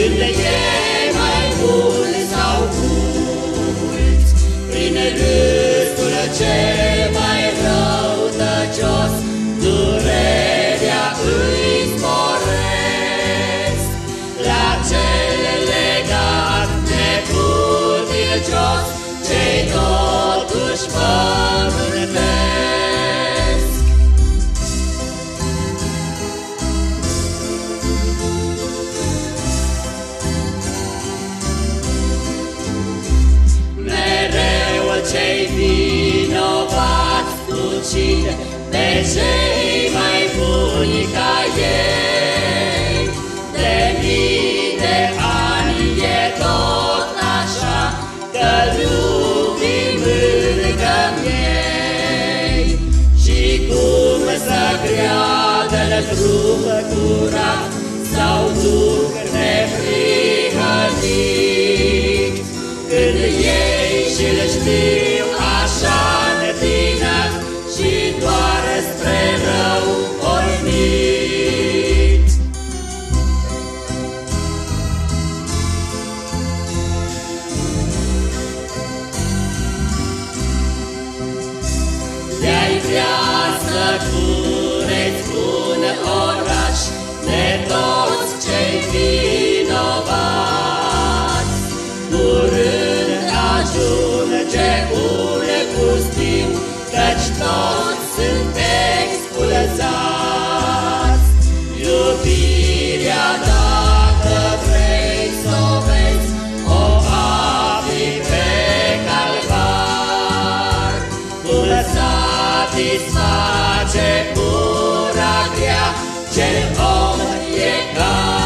Când de ce mai mult sau mult, Prin râsul ce mai răutăcios, Durerea îi sporesc, La cel legat neputincios, Cei totuși fără vinovați ucid pe cei mai buni ca ei. De mii de ani e tot așa, că lumii mâncăm ei. Și cum să creadă-l trup curat sau duc să cureți un oraș de toți cei vinovați, curând ajunge un pustiu, căci toți sunt expulzați. Iubirea, dacă vrei să o vezi, o afli pe calvar, cum satisfaci ce om e ca